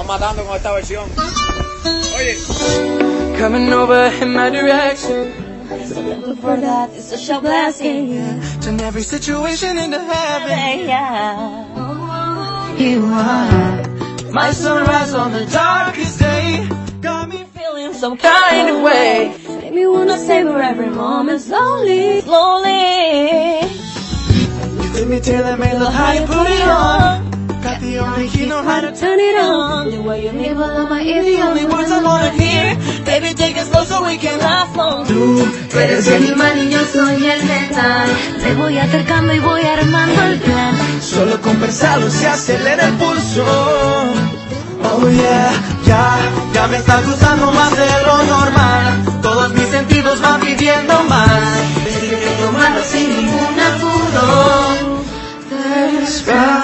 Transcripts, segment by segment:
Estamos matando con esta versión. Oye. Coming over in my direction. For that, it's such a blessing. Turn every situation into heaven. Yeah. You are my sunrise on the darkest day. Got me Feeling some kind of way. Make me wanna savor every moment slowly, slowly. You take me till I made love how you put it on. Only key, know how to Turn it on, the way you make my love my ear, the only words I wanna hear. Baby, take it slow so we can last long. Tú eres el imán y yo soy el metal. Me voy acercando y voy armando el plan. Solo conversarlo se acelera el pulso. Oh yeah, ya, ya me está gustando más de lo normal. Todos mis sentidos van pidiendo más. Decide tomarlo sin ningún apuro. Despacito,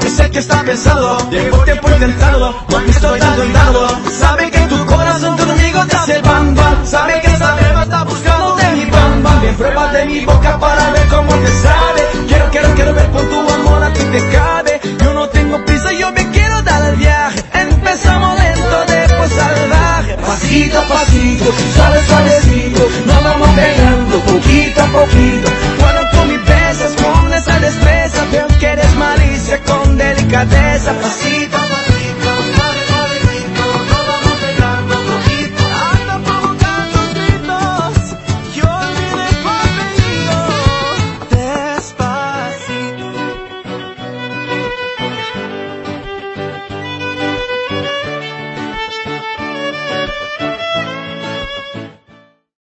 Yo sé que está pensado. Llevo tiempo intentándolo. No estoy dando y dando. Sabe que tu corazón conmigo te hace bam. Sabe que esa beba está buscando de mi bam. Bien pruebas de mi boca para ver cómo te sabe. Quiero, quiero, quiero ver con tu amor a ti te cabe. Yo no tengo prisa, yo me quiero dar el viaje. Empezamos lento, después salvaje. Pasito a pasito, suave, suavecito.